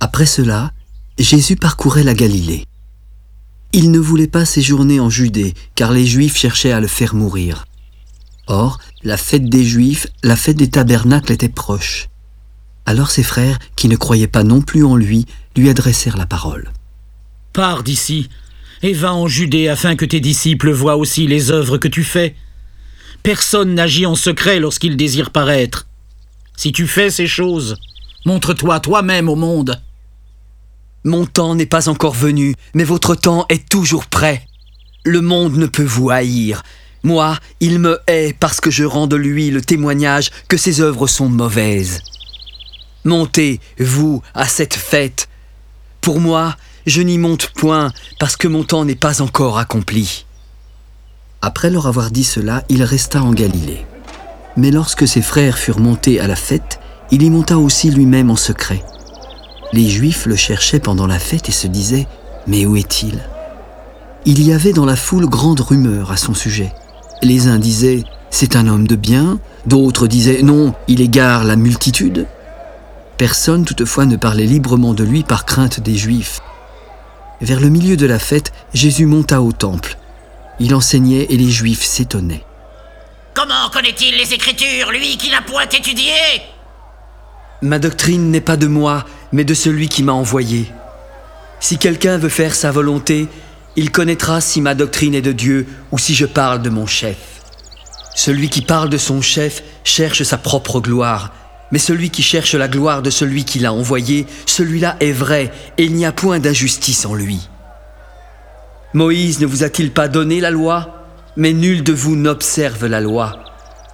Après cela, Jésus parcourait la Galilée. Il ne voulait pas séjourner en Judée, car les Juifs cherchaient à le faire mourir. Or, la fête des Juifs, la fête des tabernacles était proche. Alors ses frères, qui ne croyaient pas non plus en lui, lui adressèrent la parole. Pars d'ici, et va en Judée afin que tes disciples voient aussi les œuvres que tu fais. Personne n'agit en secret lorsqu'il désire paraître. Si tu fais ces choses, montre-toi toi-même au monde. Mon temps n'est pas encore venu, mais votre temps est toujours prêt. Le monde ne peut vous haïr. Moi, il me hait parce que je rends de lui le témoignage que ses œuvres sont mauvaises. Montez, vous, à cette fête. Pour moi, je n'y monte point parce que mon temps n'est pas encore accompli. Après leur avoir dit cela, il resta en Galilée. Mais lorsque ses frères furent montés à la fête, il y monta aussi lui-même en secret. Les Juifs le cherchaient pendant la fête et se disaient Mais où est-il? Il y avait dans la foule grande rumeur à son sujet. Les uns disaient C'est un homme de bien, d'autres disaient Non, il égare la multitude. Personne toutefois ne parlait librement de lui par crainte des Juifs. Vers le milieu de la fête, Jésus monta au temple. Il enseignait et les Juifs s'étonnaient. Comment connaît-il les Écritures, lui qui n'a point étudié? Ma doctrine n'est pas de moi, mais de celui qui m'a envoyé. Si quelqu'un veut faire sa volonté, il connaîtra si ma doctrine est de Dieu ou si je parle de mon chef. Celui qui parle de son chef cherche sa propre gloire, mais celui qui cherche la gloire de celui qui l'a envoyé, celui-là est vrai, et il n'y a point d'injustice en lui. Moïse ne vous a-t-il pas donné la loi? Mais nul de vous n'observe la loi.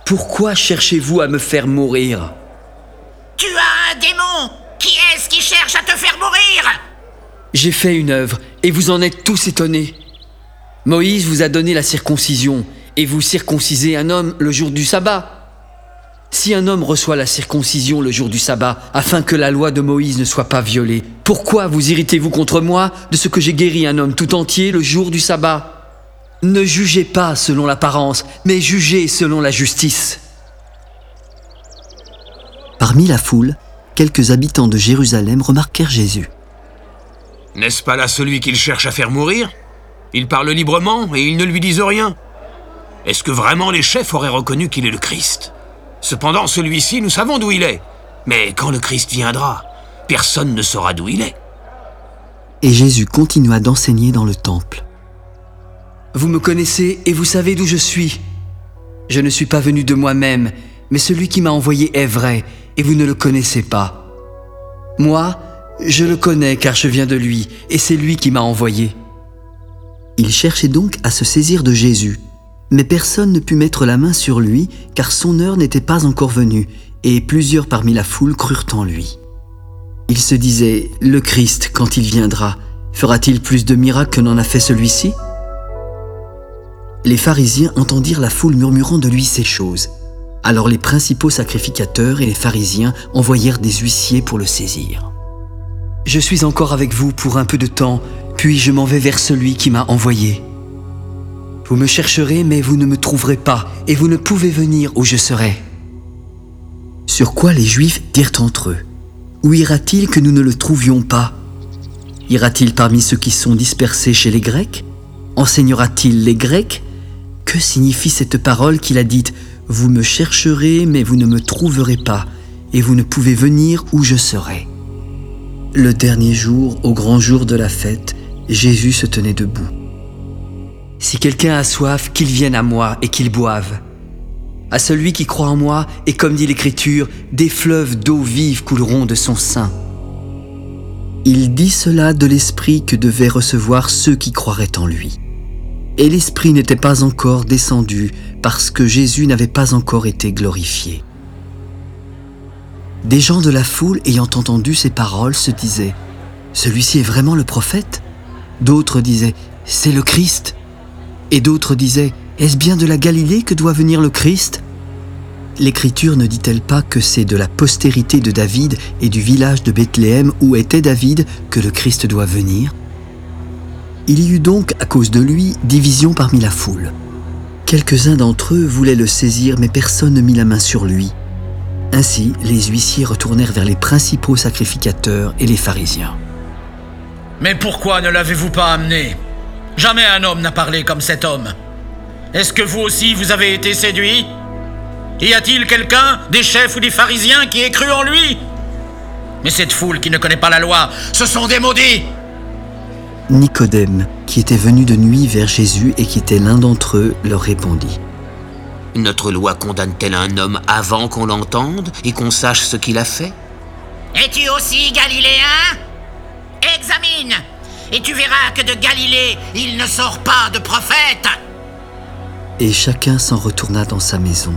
Pourquoi cherchez-vous à me faire mourir? Tu as un démon Cherche à te faire mourir J'ai fait une œuvre, et vous en êtes tous étonnés. Moïse vous a donné la circoncision, et vous circoncisez un homme le jour du sabbat. Si un homme reçoit la circoncision le jour du sabbat, afin que la loi de Moïse ne soit pas violée, pourquoi vous irritez-vous contre moi de ce que j'ai guéri un homme tout entier le jour du sabbat? Ne jugez pas selon l'apparence, mais jugez selon la justice. Parmi la foule, quelques habitants de Jérusalem remarquèrent Jésus. N'est-ce pas là celui qu'il cherche à faire mourir? Il parle librement et ils ne lui disent rien. Est-ce que vraiment les chefs auraient reconnu qu'il est le Christ? Cependant, celui-ci, nous savons d'où il est. Mais quand le Christ viendra, personne ne saura d'où il est. Et Jésus continua d'enseigner dans le temple. Vous me connaissez et vous savez d'où je suis. Je ne suis pas venu de moi-même, mais celui qui m'a envoyé est vrai, et vous ne le connaissez pas. Moi, je le connais car je viens de lui, et c'est lui qui m'a envoyé. Il cherchait donc à se saisir de Jésus, mais personne ne put mettre la main sur lui, car son heure n'était pas encore venue, et plusieurs parmi la foule crurent en lui. Il se disait, Le Christ, quand il viendra, fera-t-il plus de miracles que n'en a fait celui-ci? Les pharisiens entendirent la foule murmurant de lui ces choses. Alors les principaux sacrificateurs et les pharisiens envoyèrent des huissiers pour le saisir. Je suis encore avec vous pour un peu de temps, puis je m'en vais vers celui qui m'a envoyé. Vous me chercherez, mais vous ne me trouverez pas, et vous ne pouvez venir où je serai. Sur quoi les Juifs dirent entre eux, Où ira-t-il que nous ne le trouvions pas? Ira-t-il parmi ceux qui sont dispersés chez les Grecs? Enseignera-t-il les Grecs? Que signifie cette parole qu'il a dite? Vous me chercherez, mais vous ne me trouverez pas, et vous ne pouvez venir où je serai Le dernier jour, au grand jour de la fête, Jésus se tenait debout. Si quelqu'un a soif, qu'il vienne à moi et qu'il boive. À celui qui croit en moi, et comme dit l'Écriture, des fleuves d'eau vive couleront de son sein. Il dit cela de l'Esprit que devaient recevoir ceux qui croiraient en lui. Et l'Esprit n'était pas encore descendu parce que Jésus n'avait pas encore été glorifié. Des gens de la foule ayant entendu ces paroles se disaient, Celui-ci est vraiment le prophète? D'autres disaient, C'est le Christ! Et d'autres disaient, Est-ce bien de la Galilée que doit venir le Christ? L'Écriture ne dit-elle pas que c'est de la postérité de David et du village de Bethléem où était David que le Christ doit venir? Il y eut donc, à cause de lui, division parmi la foule. Quelques-uns d'entre eux voulaient le saisir, mais personne ne mit la main sur lui. Ainsi, les huissiers retournèrent vers les principaux sacrificateurs et les pharisiens. Mais pourquoi ne l'avez-vous pas amené? Jamais un homme n'a parlé comme cet homme. Est-ce que vous aussi vous avez été séduit? Y a-t-il quelqu'un, des chefs ou des pharisiens, qui ait cru en lui? Mais cette foule qui ne connaît pas la loi, ce sont des maudits Nicodème, qui était venu de nuit vers Jésus et qui était l'un d'entre eux, leur répondit. Notre loi condamne-t-elle un homme avant qu'on l'entende et qu'on sache ce qu'il a fait? Es-tu aussi galiléen? Examine Et tu verras que de Galilée, il ne sort pas de prophète Et chacun s'en retourna dans sa maison.